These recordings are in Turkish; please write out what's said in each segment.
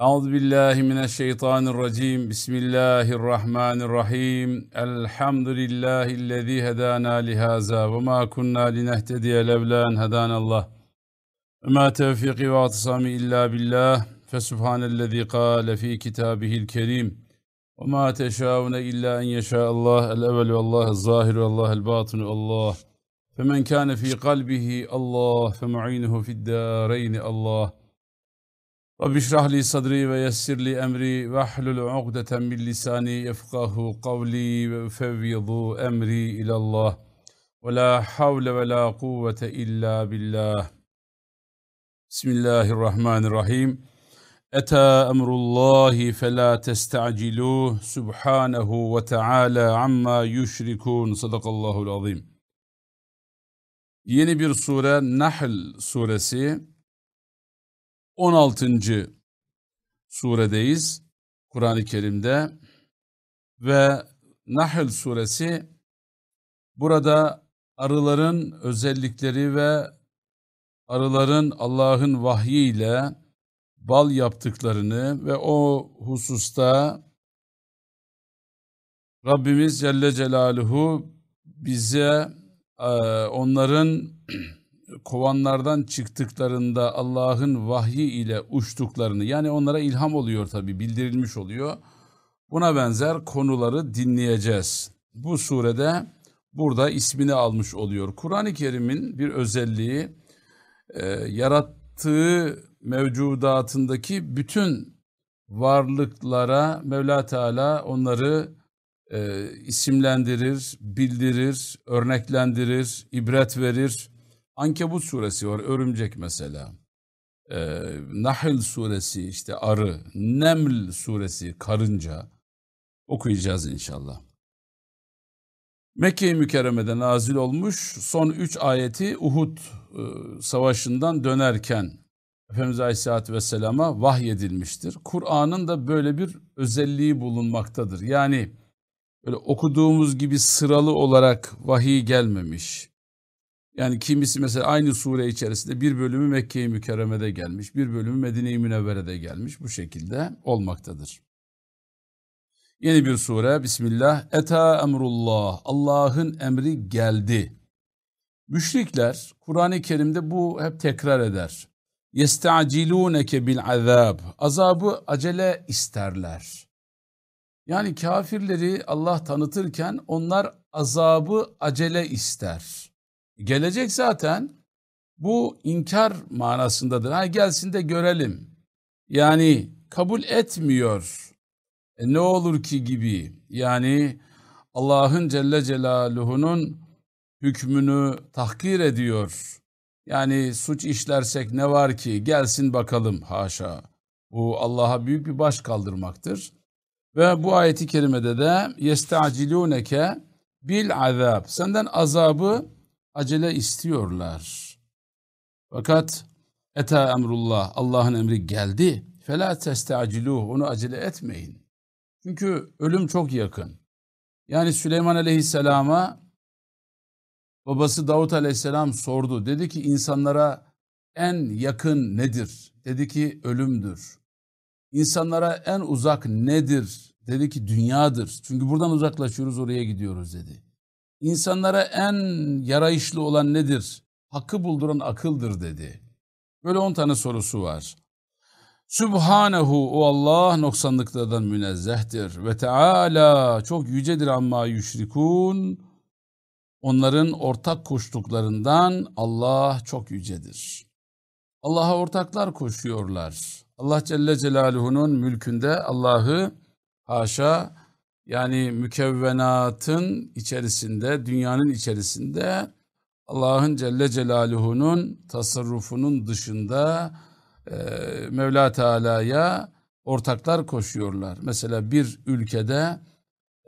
أعوذ بالله من الشيطان الرجيم. بسم الله الرحمن الرحيم. الحمد لله الذي هدانا لهذا وما كنا لنهتدي لولا أن هدانا الله. وما توفيقي واعتصامي إلا بالله. فسبحان الذي قال في كتابه الكريم. وما تشاءون إلا أن يشاء الله. الأول والله الظاهر والله الباطن الله فمن كان في قلبه الله فمعينه في الدارين الله. رب اشرح لي صدري ويسر لي أمري واحلل عقدة من لساني يفقه قولي وأفوض أمري إلى الله. ولا حول ولا قوة إلا بالله. بسم الله الرحمن الرحيم. أتى أمر الله فلا تستعجلوه سبحانه وتعالى عما يشركون. صدق الله العظيم. Yeni bir sure Nahl suresi. 16. suredeyiz Kur'an-ı Kerim'de ve Nahl suresi burada arıların özellikleri ve arıların Allah'ın vahyiyle bal yaptıklarını ve o hususta Rabbimiz Celle Celaluhu bize e, onların kovanlardan çıktıklarında Allah'ın vahyi ile uçtuklarını yani onlara ilham oluyor tabi bildirilmiş oluyor. Buna benzer konuları dinleyeceğiz. Bu surede burada ismini almış oluyor. Kur'an-ı Kerim'in bir özelliği e, yarattığı mevcudatındaki bütün varlıklara Mevla Teala onları e, isimlendirir, bildirir, örneklendirir, ibret verir. Ankebut suresi var, örümcek mesela. E, Nahl suresi işte arı, Neml suresi karınca okuyacağız inşallah. Mekke-i Mükerreme'de nazil olmuş son üç ayeti Uhud e, savaşından dönerken Efendimiz Aleyhisselatü Vesselam'a vahyedilmiştir. Kur'an'ın da böyle bir özelliği bulunmaktadır. Yani böyle okuduğumuz gibi sıralı olarak vahiy gelmemiş. Yani kimisi mesela aynı sure içerisinde bir bölümü Mekke-i Mükerreme'de gelmiş, bir bölümü Medine-i Münevvere'de gelmiş. Bu şekilde olmaktadır. Yeni bir sure Bismillah. Eta emrullah. Allah'ın emri geldi. Müşrikler Kur'an-ı Kerim'de bu hep tekrar eder. Yesta'cilûneke bil azab. Azabı acele isterler. Yani kafirleri Allah tanıtırken onlar azabı acele ister. Gelecek zaten bu inkar manasındadır. Ha gelsin de görelim. Yani kabul etmiyor. E ne olur ki gibi. Yani Allah'ın Celle Celaluhu'nun hükmünü tahkir ediyor. Yani suç işlersek ne var ki gelsin bakalım haşa. Bu Allah'a büyük bir baş kaldırmaktır. Ve bu ayeti kerimede de yestaciluneke bil azab. Senden azabı acele istiyorlar. Fakat eta emrullah Allah'ın emri geldi. Fela testaciluh onu acele etmeyin. Çünkü ölüm çok yakın. Yani Süleyman Aleyhisselam'a babası Davut Aleyhisselam sordu. Dedi ki insanlara en yakın nedir? Dedi ki ölümdür. İnsanlara en uzak nedir? Dedi ki dünyadır. Çünkü buradan uzaklaşıyoruz oraya gidiyoruz dedi. İnsanlara en yarayışlı olan nedir? Hakkı bulduran akıldır dedi. Böyle on tane sorusu var. Sübhanehu o Allah noksanlıklardan münezzehtir. Ve Teala çok yücedir amma yüşrikun. Onların ortak koştuklarından Allah çok yücedir. Allah'a ortaklar koşuyorlar. Allah Celle Celaluhu'nun mülkünde Allah'ı haşa yani mükevvenatın içerisinde, dünyanın içerisinde Allah'ın Celle Celaluhu'nun tasarrufunun dışında e, Mevla Teala'ya ortaklar koşuyorlar. Mesela bir ülkede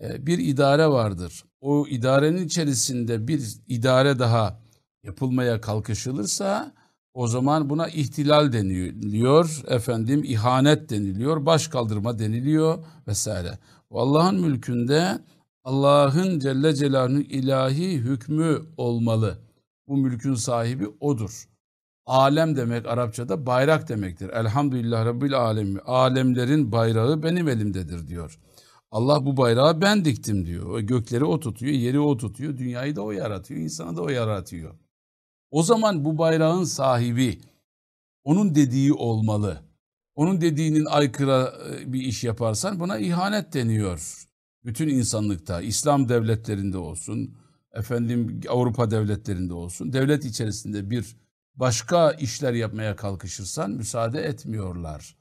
e, bir idare vardır. O idarenin içerisinde bir idare daha yapılmaya kalkışılırsa o zaman buna ihtilal deniliyor, efendim ihanet deniliyor, baş kaldırma deniliyor vesaire. Allah'ın mülkünde Allah'ın Celle Celaluhu'nun ilahi hükmü olmalı. Bu mülkün sahibi odur. Alem demek Arapçada bayrak demektir. Elhamdülillah Rabbil Alemi. Alemlerin bayrağı benim elimdedir diyor. Allah bu bayrağı ben diktim diyor. Gökleri o tutuyor, yeri o tutuyor, dünyayı da o yaratıyor, insanı da o yaratıyor. O zaman bu bayrağın sahibi onun dediği olmalı. Onun dediğinin aykırı e, bir iş yaparsan buna ihanet deniyor. Bütün insanlıkta, İslam devletlerinde olsun, efendim Avrupa devletlerinde olsun, devlet içerisinde bir başka işler yapmaya kalkışırsan müsaade etmiyorlar.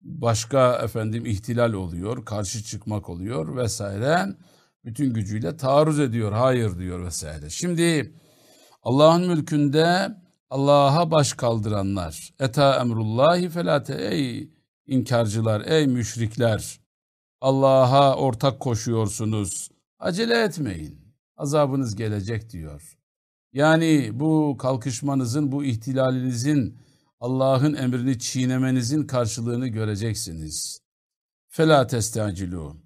Başka efendim ihtilal oluyor, karşı çıkmak oluyor vesaire. Bütün gücüyle taarruz ediyor, hayır diyor vesaire. Şimdi Allah'ın mülkünde Allah'a baş kaldıranlar. Eta emrullahi felate ey inkarcılar, ey müşrikler. Allah'a ortak koşuyorsunuz. Acele etmeyin. Azabınız gelecek diyor. Yani bu kalkışmanızın, bu ihtilalinizin, Allah'ın emrini çiğnemenizin karşılığını göreceksiniz. Fela testacilu.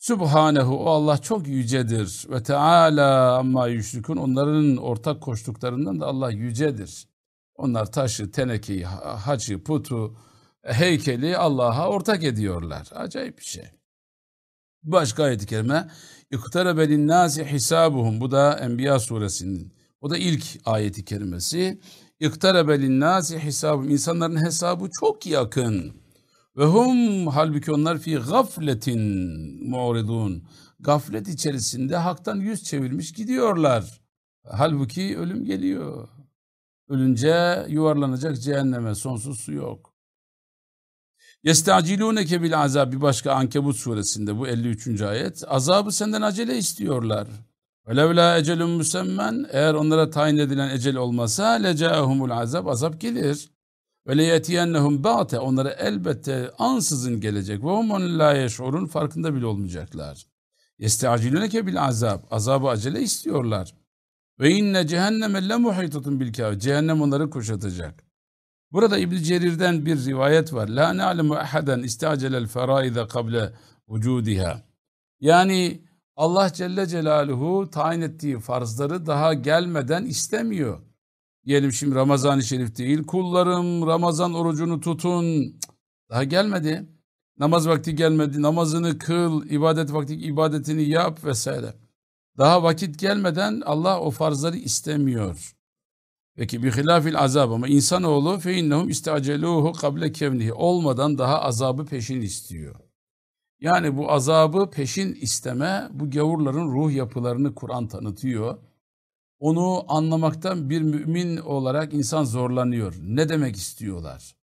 Subhanehu o Allah çok yücedir ve Teala amma yüşrikun onların ortak koştuklarından da Allah yücedir. Onlar taşı, tenekeyi, hacı, putu, heykeli Allah'a ortak ediyorlar. Acayip bir şey. Başka ayet-i kerime İktarebe linnâsi hisabuhum. Bu da Enbiya suresinin. Bu da ilk ayeti kerimesi. İktarebe linnâsi hisabuhum. İnsanların hesabı çok yakın. Ve hum halbuki onlar fi gafletin mu'ridun. Gaflet içerisinde haktan yüz çevirmiş gidiyorlar. Halbuki ölüm geliyor. Ölünce yuvarlanacak cehenneme sonsuz su yok. Yestacilûneke bil azab bir başka Ankebut suresinde bu 53. ayet. Azabı senden acele istiyorlar. Velevla ecelun müsemmen eğer onlara tayin edilen ecel olmasa lecaehumul azab azap gelir. Ve leyetiyennehum ba'te onlara elbette ansızın gelecek. Ve hum la yeş'urun farkında bile olmayacaklar. Yestacilûneke bil azab azabı acele istiyorlar. Ve inne cehenneme le muhitatun bil kâfir. Cehennem onları kuşatacak. Burada İbn Cerir'den bir rivayet var. La na'lemu ahaden istacelel feraide kable vücudiha. Yani Allah Celle Celaluhu tayin ettiği farzları daha gelmeden istemiyor. Diyelim şimdi Ramazan-ı Şerif değil. Kullarım Ramazan orucunu tutun. Daha gelmedi. Namaz vakti gelmedi. Namazını kıl, ibadet vakti ibadetini yap vesaire. Daha vakit gelmeden Allah o farzları istemiyor. Peki bir hilafil azab ama insanoğlu fe innehum istaceluhu kable kevnihi olmadan daha azabı peşin istiyor. Yani bu azabı peşin isteme bu gavurların ruh yapılarını Kur'an tanıtıyor. Onu anlamaktan bir mümin olarak insan zorlanıyor. Ne demek istiyorlar?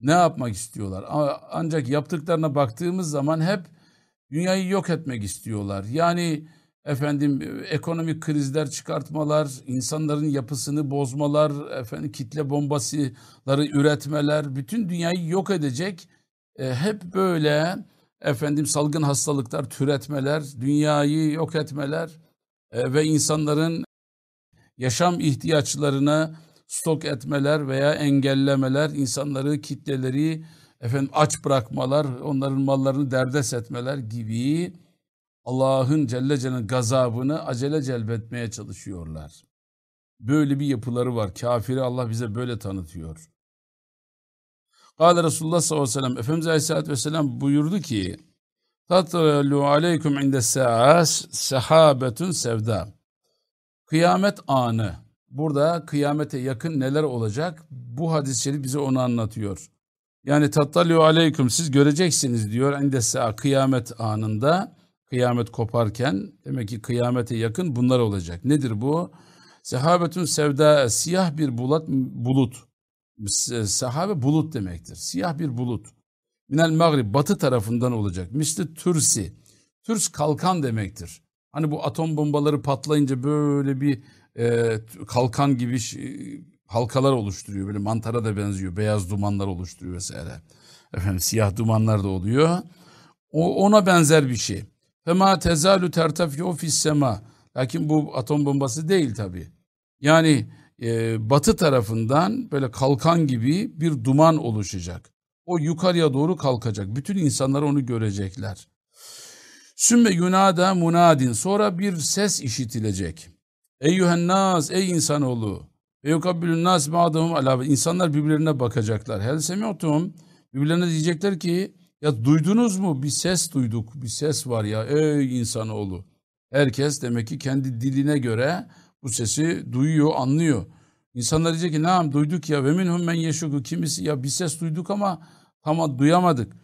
Ne yapmak istiyorlar? Ancak yaptıklarına baktığımız zaman hep dünyayı yok etmek istiyorlar. Yani efendim ekonomik krizler çıkartmalar, insanların yapısını bozmalar, efendim kitle bombasıları üretmeler, bütün dünyayı yok edecek e, hep böyle efendim salgın hastalıklar türetmeler, dünyayı yok etmeler e, ve insanların yaşam ihtiyaçlarına stok etmeler veya engellemeler, insanları, kitleleri efendim aç bırakmalar, onların mallarını derdest etmeler gibi Allah'ın Celle Celle'nin gazabını acele celbetmeye çalışıyorlar. Böyle bir yapıları var. Kafiri Allah bize böyle tanıtıyor. Kale Resulullah sallallahu aleyhi ve sellem Efendimiz aleyhissalatü vesselam buyurdu ki Tatlu aleykum inde sa'as sahabetun sevda. Kıyamet anı. Burada kıyamete yakın neler olacak? Bu hadis-i şerif bize onu anlatıyor. Yani tattalü aleyküm siz göreceksiniz diyor inde sa'a kıyamet anında kıyamet koparken demek ki kıyamete yakın bunlar olacak. Nedir bu? Sehabetün sevda siyah bir bulat bulut. Sahabe bulut demektir. Siyah bir bulut. Minel Magrib batı tarafından olacak. Misli Türsi. Türs kalkan demektir. Hani bu atom bombaları patlayınca böyle bir e, kalkan gibi halkalar oluşturuyor. Böyle mantara da benziyor. Beyaz dumanlar oluşturuyor vesaire. Efendim siyah dumanlar da oluyor. O, ona benzer bir şey. Fema tezalu tertafiyo fis sema. Lakin bu atom bombası değil tabi. Yani e, batı tarafından böyle kalkan gibi bir duman oluşacak. O yukarıya doğru kalkacak. Bütün insanlar onu görecekler. Sümme yunada munadin. Sonra bir ses işitilecek. Eyyühen nas, ey insanoğlu. Ve yukabbilun nas ba'dahum ala insanlar birbirlerine bakacaklar. Hel semi'tum birbirlerine diyecekler ki ya duydunuz mu? Bir ses duyduk. Bir ses var ya ey insanoğlu. Herkes demek ki kendi diline göre bu sesi duyuyor, anlıyor. İnsanlar diyecek ki naam duyduk ya ve minhum men yeşuku kimisi ya bir ses duyduk ama tam duyamadık.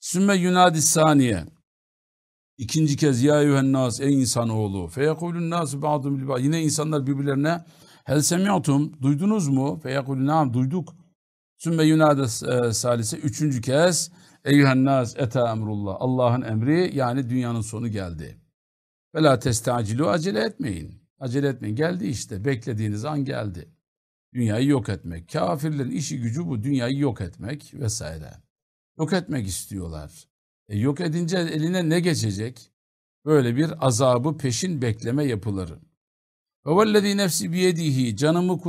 Sümme yunadi saniye. İkinci kez ya eyyühen nas ey insanoğlu. Feyekulun nasu ba'dum Yine insanlar birbirlerine hel semi'tum duydunuz mu? Feyekulun naam duyduk. Sümme yunadi e, salise. Üçüncü kez eyyühen nas eta emrullah. Allah'ın emri yani dünyanın sonu geldi. Ve la testacilu acele etmeyin. Acele etmeyin. Geldi işte. Beklediğiniz an geldi. Dünyayı yok etmek. Kafirlerin işi gücü bu. Dünyayı yok etmek vesaire. Yok etmek istiyorlar. E yok edince eline ne geçecek? Böyle bir azabı peşin bekleme yapılır. Ve vellezî nefsi biyedihi canımı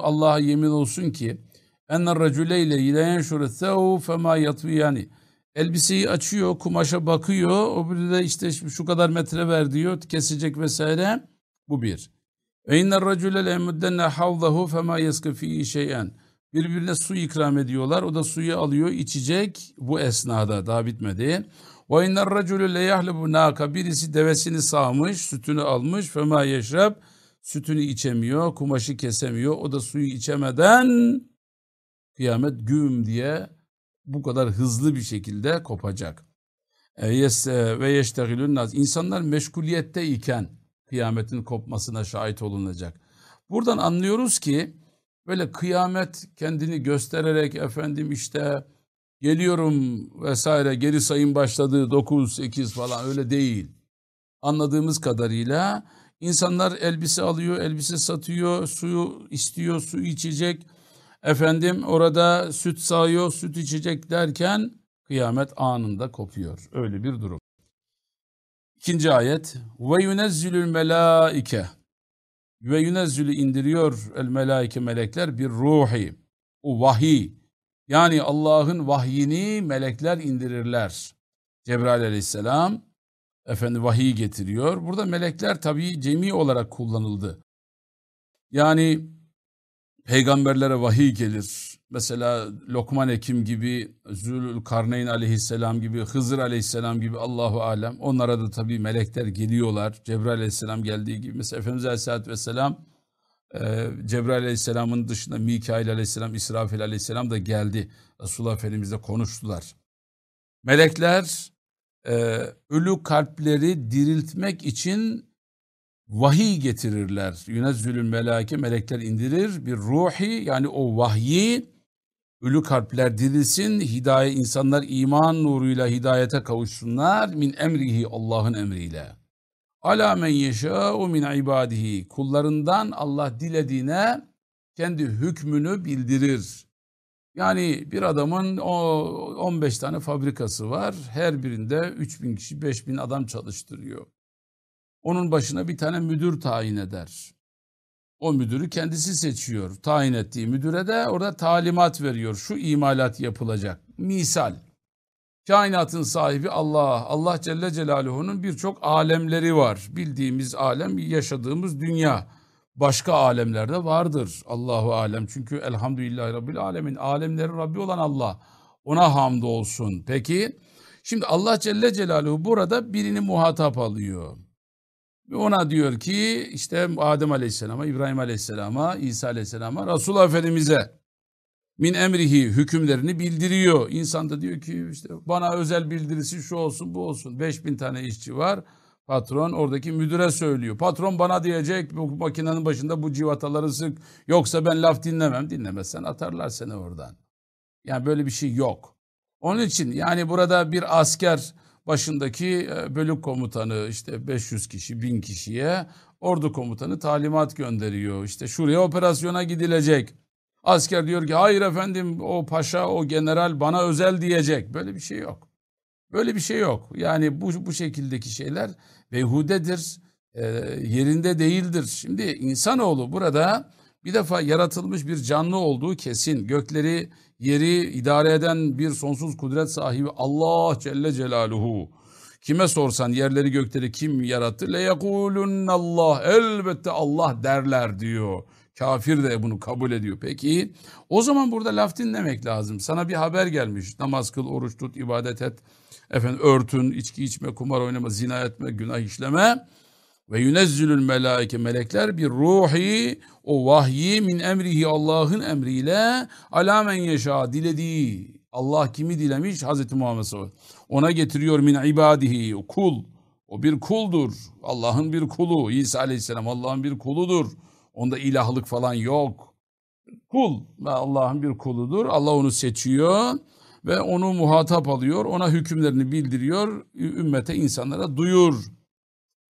Allah'a yemin olsun ki enne racüleyle yenşuru thev fema yani elbiseyi açıyor, kumaşa bakıyor. O bir de işte şu kadar metre ver diyor, kesecek vesaire. Bu bir. Ve inner racüle le muddenne havzahu fema yeskı. Birbirine su ikram ediyorlar. O da suyu alıyor, içecek bu esnada. Daha bitmedi. Racülü le yahlebu naka. Birisi devesini sağmış, sütünü almış. Fema yeşreb. Sütünü içemiyor, kumaşı kesemiyor. O da suyu içemeden kıyamet güm diye bu kadar hızlı bir şekilde kopacak. E, e, ve yeştegilün naz. İnsanlar meşguliyette iken kıyametin kopmasına şahit olunacak. Buradan anlıyoruz ki böyle kıyamet kendini göstererek efendim işte geliyorum vesaire geri sayım başladı 9 8 falan öyle değil. Anladığımız kadarıyla insanlar elbise alıyor, elbise satıyor, suyu istiyor, su içecek. Efendim orada süt sağıyor, süt içecek derken kıyamet anında kopuyor. Öyle bir durum. İkinci ayet. Ve yunezzülül melaike. Ve yunezzülü indiriyor el melaike melekler bir ruhi. O vahiy. Yani Allah'ın vahyini melekler indirirler. Cebrail aleyhisselam efendi vahiy getiriyor. Burada melekler tabii cemi olarak kullanıldı. Yani peygamberlere vahiy gelir. Mesela Lokman Ekim gibi, Zülül Karneyn aleyhisselam gibi, Hızır aleyhisselam gibi Allahu alem. Onlara da tabii melekler geliyorlar. Cebrail aleyhisselam geldiği gibi. Mesela Efendimiz aleyhisselatü vesselam e, Cebrail aleyhisselamın dışında Mikail aleyhisselam, İsrafil aleyhisselam da geldi. Resulullah Efendimizle konuştular. Melekler e, ölü kalpleri diriltmek için vahiy getirirler. Yünezzülül melake melekler indirir bir ruhi yani o vahyi ölü kalpler dirilsin, hidayet insanlar iman nuruyla hidayete kavuşsunlar min emrihi Allah'ın emriyle. Ala men yeşâ'u min ibadihi kullarından Allah dilediğine kendi hükmünü bildirir. Yani bir adamın o 15 tane fabrikası var. Her birinde 3000 kişi, 5000 adam çalıştırıyor. Onun başına bir tane müdür tayin eder. O müdürü kendisi seçiyor. Tayin ettiği müdüre de orada talimat veriyor. Şu imalat yapılacak. Misal. Kainatın sahibi Allah. Allah Celle Celaluhu'nun birçok alemleri var. Bildiğimiz alem yaşadığımız dünya. Başka alemlerde vardır. Allahu alem. Çünkü elhamdülillahi rabbil alemin. Alemlerin Rabbi olan Allah. Ona hamd olsun. Peki şimdi Allah Celle Celaluhu burada birini muhatap alıyor. Ona diyor ki işte Adem Aleyhisselam'a, İbrahim Aleyhisselam'a, İsa Aleyhisselam'a, Resulullah Efendimiz'e min emrihi hükümlerini bildiriyor. İnsan da diyor ki işte bana özel bildirisi şu olsun bu olsun. 5000 tane işçi var. Patron oradaki müdüre söylüyor. Patron bana diyecek bu makinenin başında bu civataları sık. Yoksa ben laf dinlemem. Dinlemezsen atarlar seni oradan. Yani böyle bir şey yok. Onun için yani burada bir asker başındaki e, bölük komutanı işte 500 kişi, 1000 kişiye ordu komutanı talimat gönderiyor. İşte şuraya operasyona gidilecek. Asker diyor ki hayır efendim o paşa, o general bana özel diyecek. Böyle bir şey yok. Böyle bir şey yok. Yani bu, bu şekildeki şeyler beyhudedir, e, yerinde değildir. Şimdi insanoğlu burada bir defa yaratılmış bir canlı olduğu kesin. Gökleri, yeri idare eden bir sonsuz kudret sahibi Allah Celle Celaluhu. Kime sorsan yerleri gökleri kim yarattı? Le Allah. Elbette Allah derler diyor. Kafir de bunu kabul ediyor. Peki o zaman burada laf dinlemek lazım. Sana bir haber gelmiş. Namaz kıl, oruç tut, ibadet et. Efendim örtün, içki içme, kumar oynama, zina etme, günah işleme. Ve yunezzülül melaike melekler bir ruhi o vahyi min emrihi Allah'ın emriyle ala men yaşa dilediği Allah kimi dilemiş? Hazreti Muhammed sallallahu ona getiriyor min ibadihi kul. O bir kuldur. Allah'ın bir kulu. İsa aleyhisselam Allah'ın bir kuludur. Onda ilahlık falan yok. Kul Allah'ın bir kuludur. Allah onu seçiyor ve onu muhatap alıyor. Ona hükümlerini bildiriyor. Ümmete insanlara duyur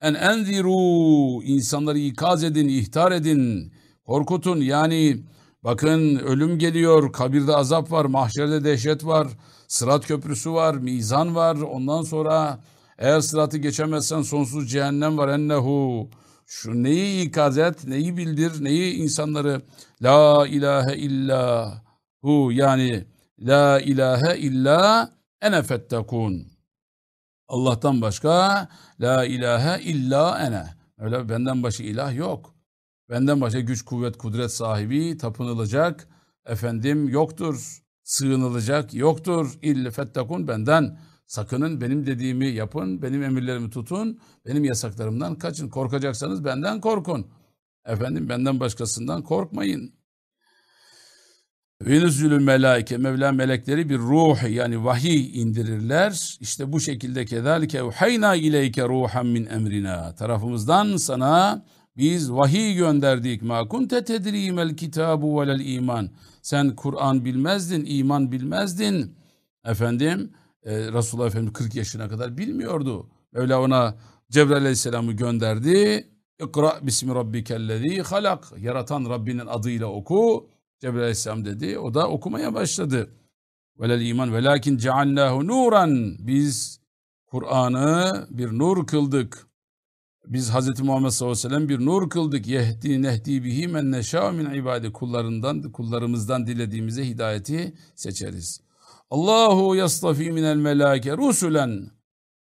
en enziru insanları ikaz edin, ihtar edin, korkutun. Yani bakın ölüm geliyor, kabirde azap var, mahşerde dehşet var, sırat köprüsü var, mizan var. Ondan sonra eğer sıratı geçemezsen sonsuz cehennem var ennehu. Şu neyi ikaz et, neyi bildir, neyi insanları la ilahe illa hu yani la ilahe illa ene fettekun. Allah'tan başka la ilahe illa ene. Öyle benden başka ilah yok. Benden başka güç, kuvvet, kudret sahibi tapınılacak efendim yoktur. Sığınılacak yoktur. İlle fettakun benden. Sakının benim dediğimi yapın, benim emirlerimi tutun, benim yasaklarımdan kaçın. Korkacaksanız benden korkun. Efendim benden başkasından korkmayın. Venüzülü melaike, Mevla melekleri bir ruh yani vahiy indirirler. İşte bu şekilde kezalike uhayna ileyke ruhan min emrina. Tarafımızdan sana biz vahiy gönderdik. Ma kunte tedrimel kitabu velel iman. Sen Kur'an bilmezdin, iman bilmezdin. Efendim, e, Resulullah Efendimiz 40 yaşına kadar bilmiyordu. Mevla ona Cebrail Aleyhisselam'ı gönderdi. İkra bismi rabbikellezi halak. Yaratan Rabbinin adıyla oku. Cebrail Aleyhisselam dedi. O da okumaya başladı. Velel iman velakin cealnahu nuran. Biz Kur'an'ı bir nur kıldık. Biz Hz. Muhammed sallallahu aleyhi ve sellem bir nur kıldık. Yehdi nehdi bihi men neşâ min ibadi. Kullarından, kullarımızdan dilediğimize hidayeti seçeriz. Allahu yastafi minel melâke rusulen.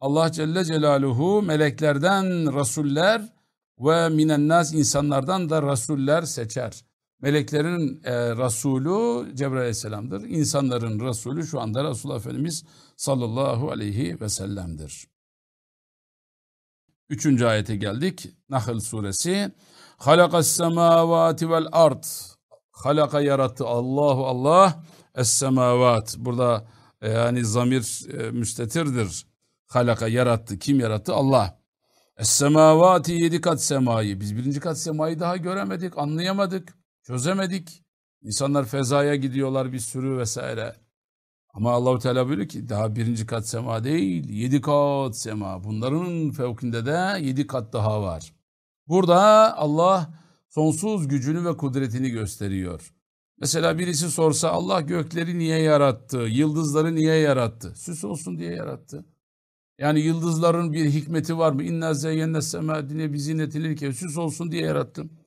Allah Celle Celaluhu meleklerden rasuller ve minen nas insanlardan da rasuller seçer. Meleklerin e, Resulü Cebrail Aleyhisselam'dır. İnsanların Resulü şu anda Resulullah Efendimiz sallallahu aleyhi ve sellem'dir. Üçüncü ayete geldik. Nahl suresi. Halakas semavati vel ard. Halaka yarattı Allahu Allah es semavat. Burada e, yani zamir e, müstetirdir. Halaka yarattı. Kim yarattı? Allah. Es semavati yedi kat semayı. Biz birinci kat semayı daha göremedik, anlayamadık. Çözemedik. İnsanlar fezaya gidiyorlar bir sürü vesaire. Ama Allahu Teala buyuruyor ki daha birinci kat sema değil, yedi kat sema. Bunların fevkinde de yedi kat daha var. Burada Allah sonsuz gücünü ve kudretini gösteriyor. Mesela birisi sorsa Allah gökleri niye yarattı, yıldızları niye yarattı? Süs olsun diye yarattı. Yani yıldızların bir hikmeti var mı? İnna zeyyenne sema dine bizinetil süs olsun diye yarattım.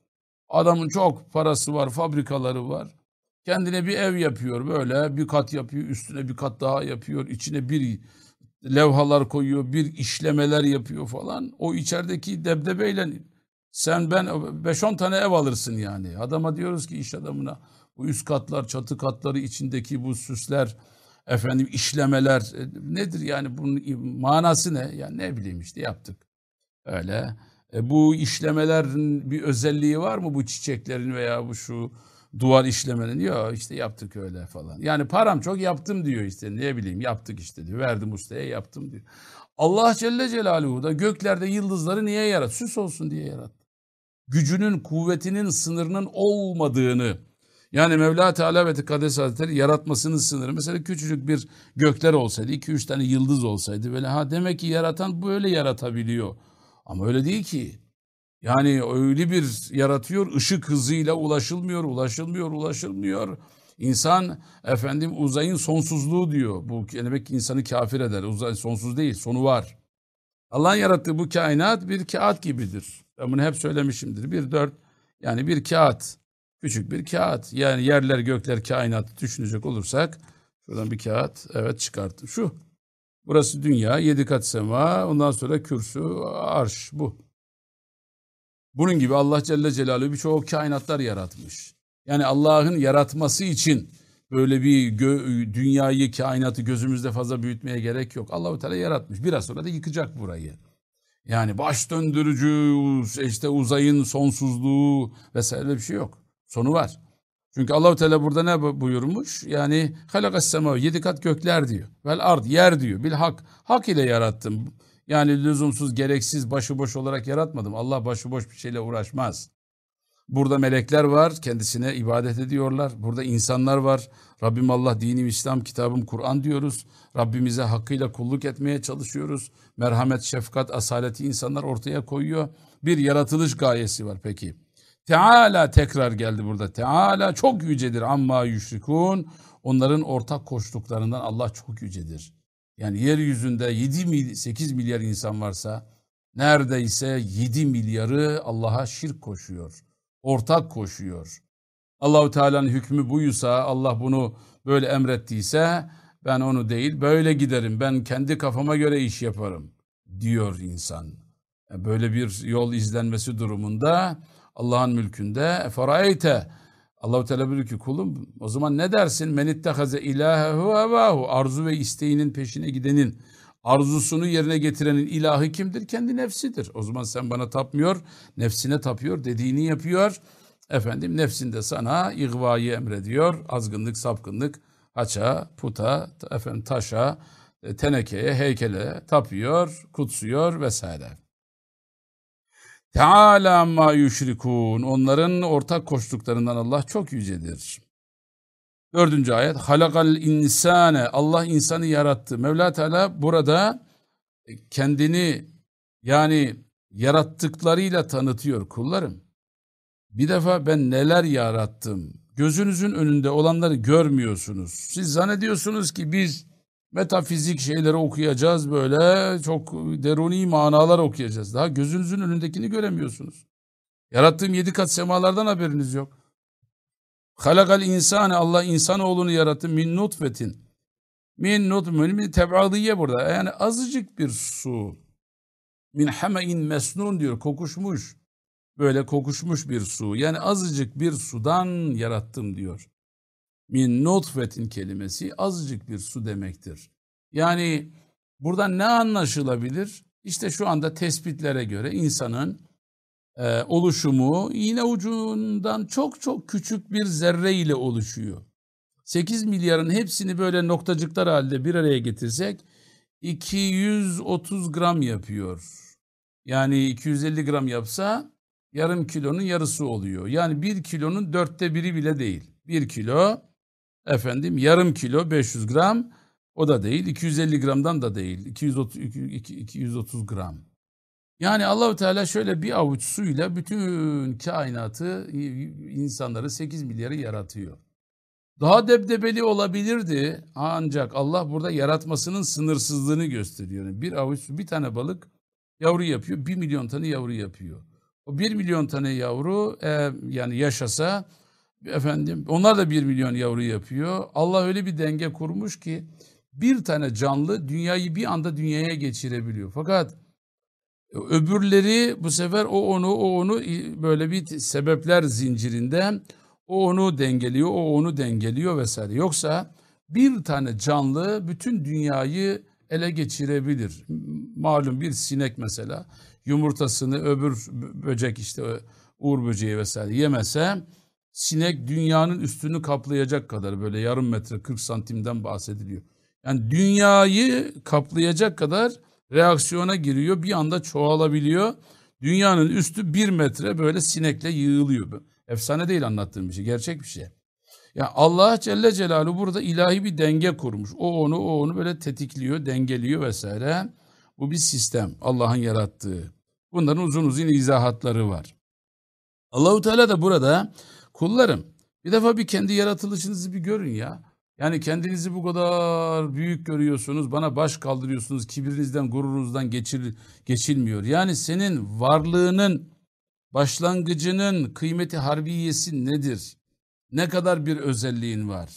Adamın çok parası var, fabrikaları var. Kendine bir ev yapıyor böyle bir kat yapıyor, üstüne bir kat daha yapıyor, içine bir levhalar koyuyor, bir işlemeler yapıyor falan. O içerideki debdebeyle sen ben 5-10 tane ev alırsın yani. Adama diyoruz ki iş adamına bu üst katlar, çatı katları içindeki bu süsler, efendim işlemeler e, nedir yani bunun manası ne? Yani ne bileyim işte yaptık. Öyle. E, bu işlemelerin bir özelliği var mı bu çiçeklerin veya bu şu duvar işlemenin? Yok işte yaptık öyle falan. Yani param çok yaptım diyor işte ne bileyim yaptık işte diyor. Verdim ustaya yaptım diyor. Allah Celle Celaluhu da göklerde yıldızları niye yarattı? Süs olsun diye yarattı. Gücünün, kuvvetinin sınırının olmadığını yani Mevla Teala ve Tekaddes Hazretleri yaratmasının sınırı. Mesela küçücük bir gökler olsaydı, iki üç tane yıldız olsaydı böyle ha demek ki yaratan böyle yaratabiliyor. Ama öyle değil ki. Yani öyle bir yaratıyor, ışık hızıyla ulaşılmıyor, ulaşılmıyor, ulaşılmıyor. İnsan efendim uzayın sonsuzluğu diyor. Bu demek insanı kafir eder. Uzay sonsuz değil, sonu var. Allah'ın yarattığı bu kainat bir kağıt gibidir. Ben bunu hep söylemişimdir. Bir dört yani bir kağıt. Küçük bir kağıt. Yani yerler gökler kainatı düşünecek olursak şuradan bir kağıt evet çıkarttım. Şu Burası dünya, yedi kat sema, ondan sonra kürsü, arş bu. Bunun gibi Allah Celle Celaluhu birçok kainatlar yaratmış. Yani Allah'ın yaratması için böyle bir dünyayı, kainatı gözümüzde fazla büyütmeye gerek yok. Allahu Teala yaratmış. Biraz sonra da yıkacak burayı. Yani baş döndürücü, işte uzayın sonsuzluğu vesaire bir şey yok. Sonu var. Çünkü Allahu Teala burada ne buyurmuş? Yani halakas sema yedi kat gökler diyor. Vel ard yer diyor. Bil hak. Hak ile yarattım. Yani lüzumsuz, gereksiz, başıboş olarak yaratmadım. Allah başıboş bir şeyle uğraşmaz. Burada melekler var, kendisine ibadet ediyorlar. Burada insanlar var. Rabbim Allah, dinim İslam, kitabım Kur'an diyoruz. Rabbimize hakkıyla kulluk etmeye çalışıyoruz. Merhamet, şefkat, asaleti insanlar ortaya koyuyor. Bir yaratılış gayesi var peki. Teala tekrar geldi burada. Teala çok yücedir amma yüşrikun. Onların ortak koştuklarından Allah çok yücedir. Yani yeryüzünde 7 8 milyar insan varsa neredeyse 7 milyarı Allah'a şirk koşuyor. Ortak koşuyor. Allahu Teala'nın hükmü buysa, Allah bunu böyle emrettiyse ben onu değil böyle giderim. Ben kendi kafama göre iş yaparım diyor insan. Böyle bir yol izlenmesi durumunda Allah'ın mülkünde faraeyte Allahu Teala buyuruyor ki kulum o zaman ne dersin? Men ittehaze ilahehu hevahu arzu ve isteğinin peşine gidenin arzusunu yerine getirenin ilahı kimdir? Kendi nefsidir. O zaman sen bana tapmıyor, nefsine tapıyor, dediğini yapıyor. Efendim nefsinde sana ihvayı emrediyor. Azgınlık, sapkınlık, haça, puta, efendim taşa, tenekeye, heykele tapıyor, kutsuyor vesaire. Teala ma yüşrikun. Onların ortak koştuklarından Allah çok yücedir. Dördüncü ayet. Halakal insane. Allah insanı yarattı. Mevla Teala burada kendini yani yarattıklarıyla tanıtıyor kullarım. Bir defa ben neler yarattım. Gözünüzün önünde olanları görmüyorsunuz. Siz zannediyorsunuz ki biz metafizik şeyleri okuyacağız böyle çok deruni manalar okuyacağız. Daha gözünüzün önündekini göremiyorsunuz. Yarattığım yedi kat semalardan haberiniz yok. Halakal insane Allah insanoğlunu yarattı min nutfetin. Min nutfetin min tebadiye burada. Yani azıcık bir su. Min hamein mesnun diyor kokuşmuş. Böyle kokuşmuş bir su. Yani azıcık bir sudan yarattım diyor min nutfetin kelimesi azıcık bir su demektir. Yani buradan ne anlaşılabilir? İşte şu anda tespitlere göre insanın e, oluşumu iğne ucundan çok çok küçük bir zerre ile oluşuyor. 8 milyarın hepsini böyle noktacıklar halinde bir araya getirsek 230 gram yapıyor. Yani 250 gram yapsa yarım kilonun yarısı oluyor. Yani bir kilonun dörtte biri bile değil. Bir kilo Efendim yarım kilo 500 gram o da değil. 250 gramdan da değil. 230, 230 gram. Yani Allahu Teala şöyle bir avuç suyla bütün kainatı, insanları 8 milyarı yaratıyor. Daha debdebeli olabilirdi ancak Allah burada yaratmasının sınırsızlığını gösteriyor. Bir avuç su, bir tane balık yavru yapıyor, bir milyon tane yavru yapıyor. O bir milyon tane yavru e, yani yaşasa efendim onlar da bir milyon yavru yapıyor. Allah öyle bir denge kurmuş ki bir tane canlı dünyayı bir anda dünyaya geçirebiliyor. Fakat öbürleri bu sefer o onu o onu böyle bir sebepler zincirinde o onu dengeliyor, o onu dengeliyor vesaire. Yoksa bir tane canlı bütün dünyayı ele geçirebilir. Malum bir sinek mesela yumurtasını öbür böcek işte uğur böceği vesaire yemese sinek dünyanın üstünü kaplayacak kadar böyle yarım metre 40 santimden bahsediliyor. Yani dünyayı kaplayacak kadar reaksiyona giriyor bir anda çoğalabiliyor. Dünyanın üstü bir metre böyle sinekle yığılıyor. Efsane değil anlattığım bir şey gerçek bir şey. Ya yani Allah Celle Celaluhu burada ilahi bir denge kurmuş. O onu o onu böyle tetikliyor, dengeliyor vesaire. Bu bir sistem Allah'ın yarattığı. Bunların uzun uzun izahatları var. Allahu Teala da burada Kullarım bir defa bir kendi yaratılışınızı bir görün ya. Yani kendinizi bu kadar büyük görüyorsunuz, bana baş kaldırıyorsunuz, kibirinizden, gururunuzdan geçir, geçilmiyor. Yani senin varlığının, başlangıcının kıymeti harbiyesi nedir? Ne kadar bir özelliğin var?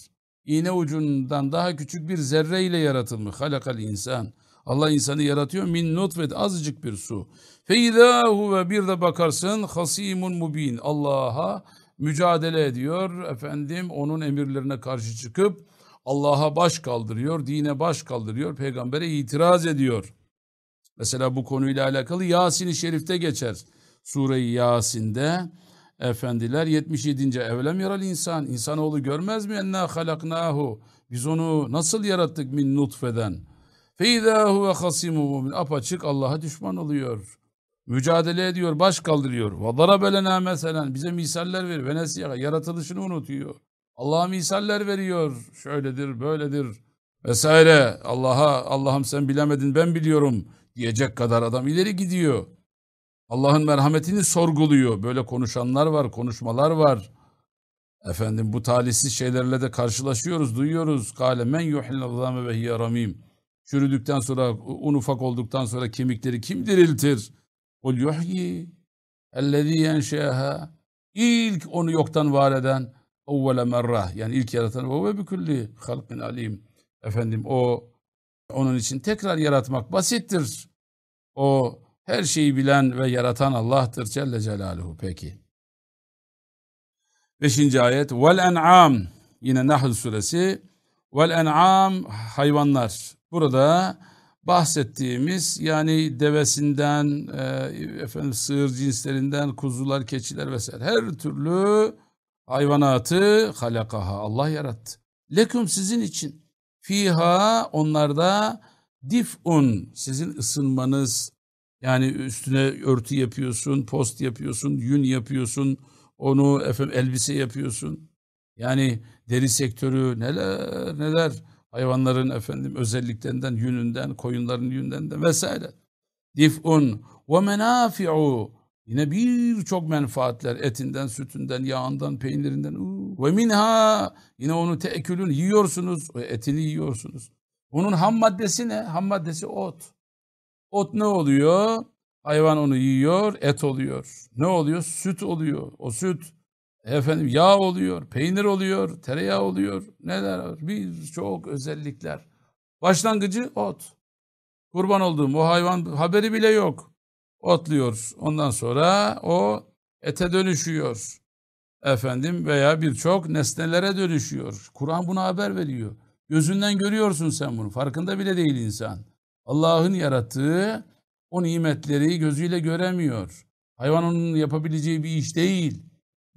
İğne ucundan daha küçük bir zerre ile yaratılmış. Halakal insan. Allah insanı yaratıyor min nutfet azıcık bir su. Feyda huve bir de bakarsın hasimun mubin. Allah'a mücadele ediyor. Efendim onun emirlerine karşı çıkıp Allah'a baş kaldırıyor, dine baş kaldırıyor, peygambere itiraz ediyor. Mesela bu konuyla alakalı Yasin-i Şerif'te geçer. Sure-i Yasin'de efendiler 77. Evlem yaral insan. İnsanoğlu görmez mi? Enna halaknahu. Biz onu nasıl yarattık min nutfeden? Feyda huve hasimu mubin. Apaçık Allah'a düşman oluyor. Mücadele ediyor, baş kaldırıyor. Darabelena meselen. Bize misaller veriyor. Venesiya yaratılışını unutuyor. Allah'a misaller veriyor. Şöyledir, böyledir vesaire. Allah'a Allah'ım sen bilemedin ben biliyorum diyecek kadar adam ileri gidiyor. Allah'ın merhametini sorguluyor. Böyle konuşanlar var, konuşmalar var. Efendim bu talihsiz şeylerle de karşılaşıyoruz, duyuyoruz. Kale men yuhil zame ve hiye ramim. Çürüdükten sonra, un ufak olduktan sonra kemikleri kim diriltir? Kul yuhyi ellezî yenşeha. İlk onu yoktan var eden evvele merrah. Yani ilk yaratan ve bi kulli halkin alim. Efendim o onun için tekrar yaratmak basittir. O her şeyi bilen ve yaratan Allah'tır Celle Celaluhu. Peki. Beşinci ayet. Vel en'am. Yine Nahl suresi. Vel en'am hayvanlar. Burada bahsettiğimiz yani devesinden, e, efendim sığır cinslerinden, kuzular, keçiler vesaire her türlü hayvanatı halakaha Allah yarattı. Leküm sizin için. Fiha onlarda dif'un sizin ısınmanız yani üstüne örtü yapıyorsun, post yapıyorsun, yün yapıyorsun, onu efendim elbise yapıyorsun. Yani deri sektörü neler neler hayvanların efendim özelliklerinden, yününden, koyunların yününden vesaire. Dif'un ve menafi'u yine birçok menfaatler etinden, sütünden, yağından, peynirinden ve minha yine onu teekülün yiyorsunuz, etini yiyorsunuz. Onun ham maddesi ne? Ham maddesi ot. Ot ne oluyor? Hayvan onu yiyor, et oluyor. Ne oluyor? Süt oluyor. O süt efendim yağ oluyor, peynir oluyor, tereyağı oluyor. Neler var? Birçok özellikler. Başlangıcı ot. Kurban olduğum o hayvan haberi bile yok. Otluyor. Ondan sonra o ete dönüşüyor. Efendim veya birçok nesnelere dönüşüyor. Kur'an buna haber veriyor. Gözünden görüyorsun sen bunu. Farkında bile değil insan. Allah'ın yarattığı o nimetleri gözüyle göremiyor. Hayvan onun yapabileceği bir iş değil.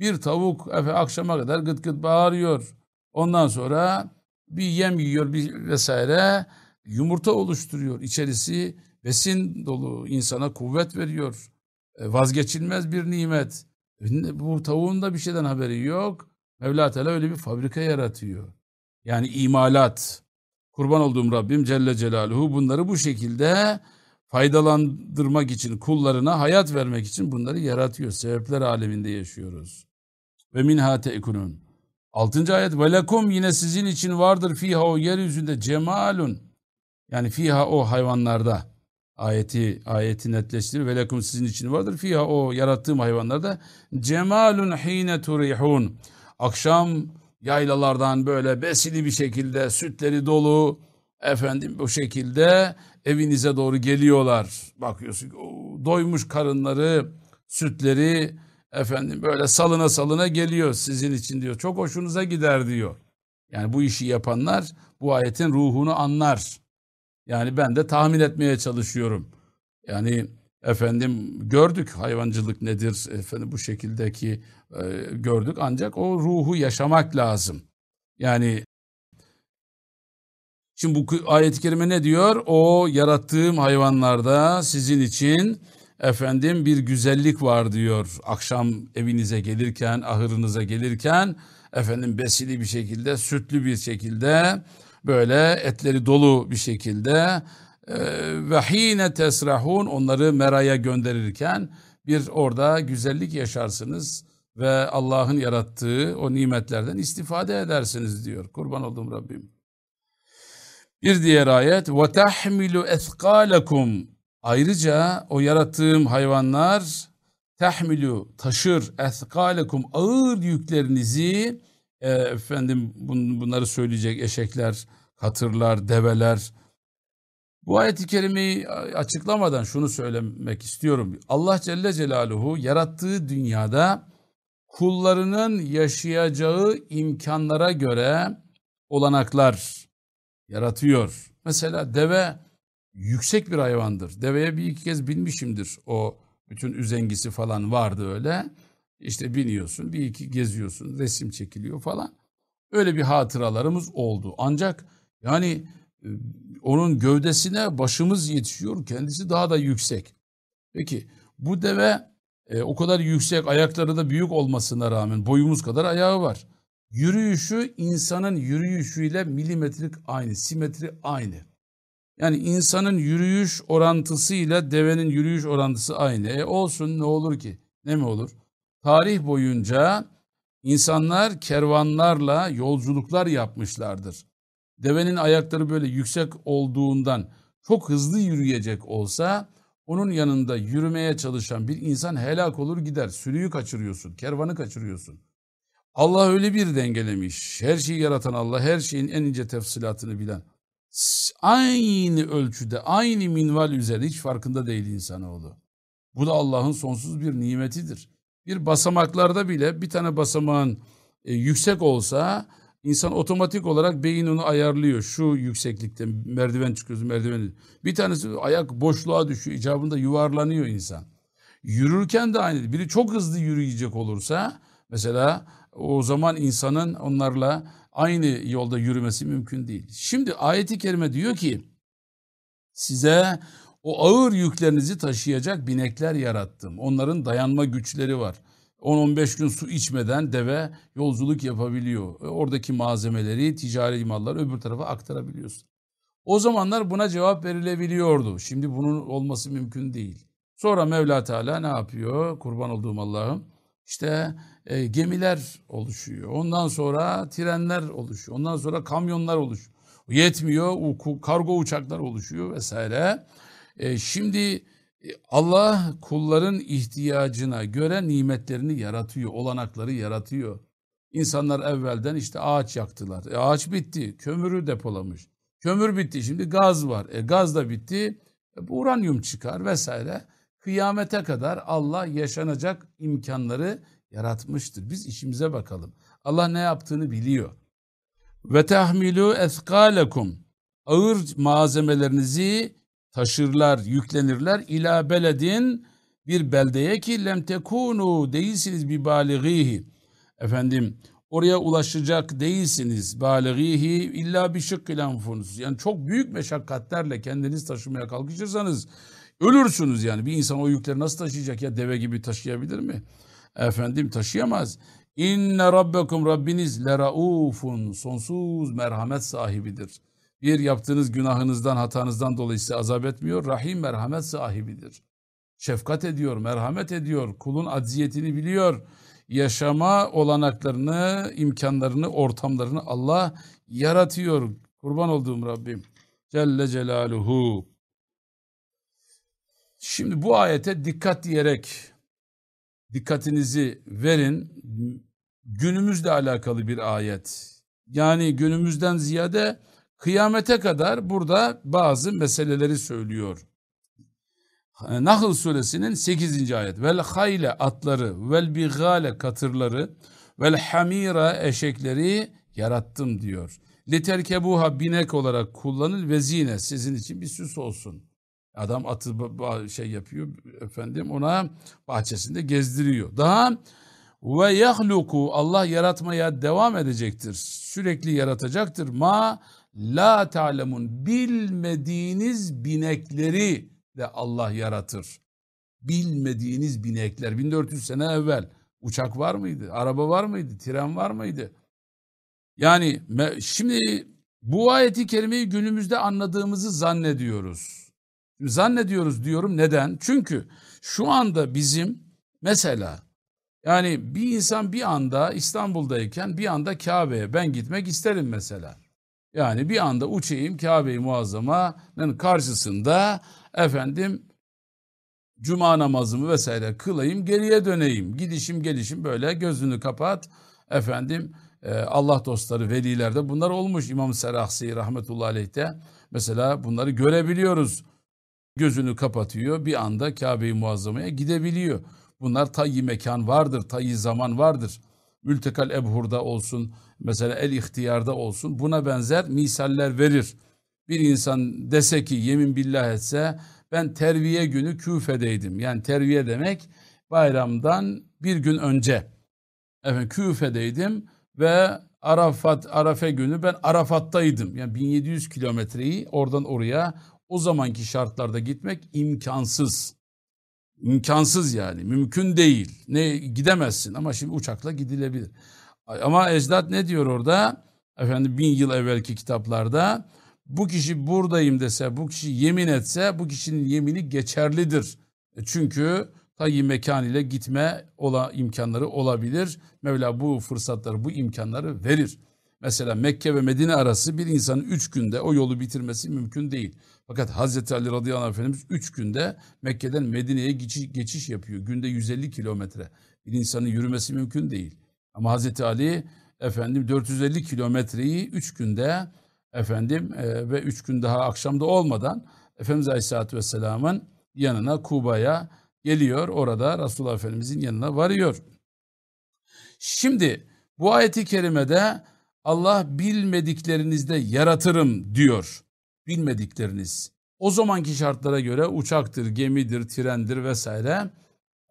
Bir tavuk efe, akşama kadar gıt gıt bağırıyor. Ondan sonra bir yem yiyor bir vesaire yumurta oluşturuyor. İçerisi besin dolu insana kuvvet veriyor. E, vazgeçilmez bir nimet. E, bu tavuğun da bir şeyden haberi yok. Mevla Teala öyle bir fabrika yaratıyor. Yani imalat. Kurban olduğum Rabbim Celle Celaluhu bunları bu şekilde faydalandırmak için, kullarına hayat vermek için bunları yaratıyor. Sebepler aleminde yaşıyoruz. Ve minha te'kunun. Altıncı ayet ve lekum yine sizin için vardır fiha o yeryüzünde cemalun. Yani fiha o hayvanlarda ayeti ayeti netleştirir ve lekum sizin için vardır fiha o yarattığım hayvanlarda cemalun hine turihun. Akşam yaylalardan böyle besili bir şekilde sütleri dolu efendim bu şekilde evinize doğru geliyorlar. Bakıyorsun doymuş karınları, sütleri efendim böyle salına salına geliyor sizin için diyor. Çok hoşunuza gider diyor. Yani bu işi yapanlar bu ayetin ruhunu anlar. Yani ben de tahmin etmeye çalışıyorum. Yani efendim gördük hayvancılık nedir efendim bu şekildeki e, gördük ancak o ruhu yaşamak lazım. Yani şimdi bu ayet-i kerime ne diyor? O yarattığım hayvanlarda sizin için efendim bir güzellik var diyor. Akşam evinize gelirken, ahırınıza gelirken efendim besili bir şekilde, sütlü bir şekilde böyle etleri dolu bir şekilde e, ve hine tesrahun onları meraya gönderirken bir orada güzellik yaşarsınız ve Allah'ın yarattığı o nimetlerden istifade edersiniz diyor. Kurban olduğum Rabbim. Bir diğer ayet tahmilu ethqalakum Ayrıca o yarattığım hayvanlar tahmilu taşır ethkalekum ağır yüklerinizi e, efendim bun, bunları söyleyecek eşekler, katırlar, develer Bu ayet-i kerimeyi açıklamadan şunu söylemek istiyorum. Allah Celle Celaluhu yarattığı dünyada kullarının yaşayacağı imkanlara göre olanaklar yaratıyor. Mesela deve yüksek bir hayvandır. Deveye bir iki kez binmişimdir. O bütün üzengisi falan vardı öyle. İşte biniyorsun, bir iki geziyorsun, resim çekiliyor falan. Öyle bir hatıralarımız oldu. Ancak yani e, onun gövdesine başımız yetişiyor, kendisi daha da yüksek. Peki bu deve e, o kadar yüksek, ayakları da büyük olmasına rağmen boyumuz kadar ayağı var. Yürüyüşü insanın yürüyüşüyle milimetrik aynı, simetri aynı. Yani insanın yürüyüş orantısıyla devenin yürüyüş orantısı aynı. E olsun ne olur ki? Ne mi olur? Tarih boyunca insanlar kervanlarla yolculuklar yapmışlardır. Devenin ayakları böyle yüksek olduğundan çok hızlı yürüyecek olsa onun yanında yürümeye çalışan bir insan helak olur gider. Sürüyü kaçırıyorsun, kervanı kaçırıyorsun. Allah öyle bir dengelemiş. Her şeyi yaratan Allah, her şeyin en ince tefsilatını bilen. Aynı ölçüde, aynı minval üzere hiç farkında değil insanoğlu. Bu da Allah'ın sonsuz bir nimetidir. Bir basamaklarda bile bir tane basamağın e, yüksek olsa insan otomatik olarak beyin onu ayarlıyor. Şu yükseklikte merdiven çıkıyoruz merdiven. Bir tanesi ayak boşluğa düşüyor. icabında yuvarlanıyor insan. Yürürken de aynı. Biri çok hızlı yürüyecek olursa mesela o zaman insanın onlarla aynı yolda yürümesi mümkün değil. Şimdi ayeti kerime diyor ki size o ağır yüklerinizi taşıyacak binekler yarattım. Onların dayanma güçleri var. 10-15 gün su içmeden deve yolculuk yapabiliyor. E, oradaki malzemeleri, ticari mallar öbür tarafa aktarabiliyorsun. O zamanlar buna cevap verilebiliyordu. Şimdi bunun olması mümkün değil. Sonra Mevla Teala ne yapıyor? Kurban olduğum Allah'ım. İşte e, gemiler oluşuyor. Ondan sonra trenler oluşuyor. Ondan sonra kamyonlar oluşuyor. Yetmiyor. Kargo uçaklar oluşuyor vesaire. E, şimdi e, Allah kulların ihtiyacına göre nimetlerini yaratıyor, olanakları yaratıyor. İnsanlar evvelden işte ağaç yaktılar. E, ağaç bitti, kömürü depolamış. Kömür bitti, şimdi gaz var. E, gaz da bitti, e, uranyum çıkar vesaire. Kıyamete kadar Allah yaşanacak imkanları yaratmıştır. Biz işimize bakalım. Allah ne yaptığını biliyor. Ve tahmilu eskalekum. Ağır malzemelerinizi taşırlar, yüklenirler ila beledin bir beldeye ki lem tekunu değilsiniz bir baligihi. Efendim oraya ulaşacak değilsiniz baligihi illa bir şıkkil enfunuz. Yani çok büyük meşakkatlerle kendiniz taşımaya kalkışırsanız ölürsünüz yani. Bir insan o yükleri nasıl taşıyacak ya deve gibi taşıyabilir mi? Efendim taşıyamaz. İnne rabbekum Rabbiniz leraufun sonsuz merhamet sahibidir. Bir yaptığınız günahınızdan, hatanızdan dolayı size azap etmiyor. Rahim merhamet sahibidir. Şefkat ediyor, merhamet ediyor. Kulun acziyetini biliyor. Yaşama olanaklarını, imkanlarını, ortamlarını Allah yaratıyor. Kurban olduğum Rabbim. Celle Celaluhu. Şimdi bu ayete dikkat diyerek dikkatinizi verin. Günümüzle alakalı bir ayet. Yani günümüzden ziyade kıyamete kadar burada bazı meseleleri söylüyor. Nahl suresinin 8. ayet. Vel hayle atları, vel bigale katırları, vel hamira eşekleri yarattım diyor. Literkebuha binek olarak kullanın ve zine sizin için bir süs olsun. Adam atı şey yapıyor efendim ona bahçesinde gezdiriyor. Daha ve yahluku Allah yaratmaya devam edecektir. Sürekli yaratacaktır. Ma la ta'lemun bilmediğiniz binekleri de Allah yaratır. Bilmediğiniz binekler 1400 sene evvel uçak var mıydı? Araba var mıydı? Tren var mıydı? Yani şimdi bu ayeti kerimeyi günümüzde anladığımızı zannediyoruz. Zannediyoruz diyorum neden? Çünkü şu anda bizim mesela yani bir insan bir anda İstanbul'dayken bir anda Kabe'ye ben gitmek isterim mesela. Yani bir anda uçayım Kabe-i Muazzama'nın karşısında efendim cuma namazımı vesaire kılayım geriye döneyim. Gidişim gelişim böyle gözünü kapat efendim e, Allah dostları velilerde bunlar olmuş İmam Serahsi rahmetullahi aleyh'te Mesela bunları görebiliyoruz. Gözünü kapatıyor bir anda Kabe-i Muazzama'ya gidebiliyor. Bunlar tayyi mekan vardır, tayyi zaman vardır. Mültekal Ebhur'da olsun, mesela El İhtiyar'da olsun buna benzer misaller verir. Bir insan dese ki yemin billah etse ben terviye günü Küfe'deydim. Yani terviye demek bayramdan bir gün önce. Efendim Küfe'deydim ve Arafat, Arafe günü ben Arafat'taydım. Yani 1700 kilometreyi oradan oraya o zamanki şartlarda gitmek imkansız. İmkansız yani mümkün değil. Ne gidemezsin ama şimdi uçakla gidilebilir. Ama ecdat ne diyor orada? Efendim bin yıl evvelki kitaplarda bu kişi buradayım dese, bu kişi yemin etse bu kişinin yemini geçerlidir. E çünkü tayyi mekan ile gitme ola, imkanları olabilir. Mevla bu fırsatları, bu imkanları verir. Mesela Mekke ve Medine arası bir insanın üç günde o yolu bitirmesi mümkün değil. Fakat Hazreti Ali radıyallahu anh Efendimiz üç günde Mekke'den Medine'ye geçiş, geçiş yapıyor. Günde 150 kilometre. Bir insanın yürümesi mümkün değil. Ama Hazreti Ali efendim 450 kilometreyi üç günde efendim e, ve üç gün daha akşamda olmadan Efendimiz Aleyhisselatü Vesselam'ın yanına Kuba'ya geliyor. Orada Resulullah Efendimizin yanına varıyor. Şimdi bu ayeti kerimede Allah bilmediklerinizde yaratırım diyor. Bilmedikleriniz. O zamanki şartlara göre uçaktır, gemidir, trendir vesaire.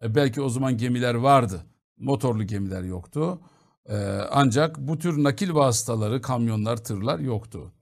E belki o zaman gemiler vardı. Motorlu gemiler yoktu. E, ancak bu tür nakil vasıtaları, kamyonlar, tırlar yoktu.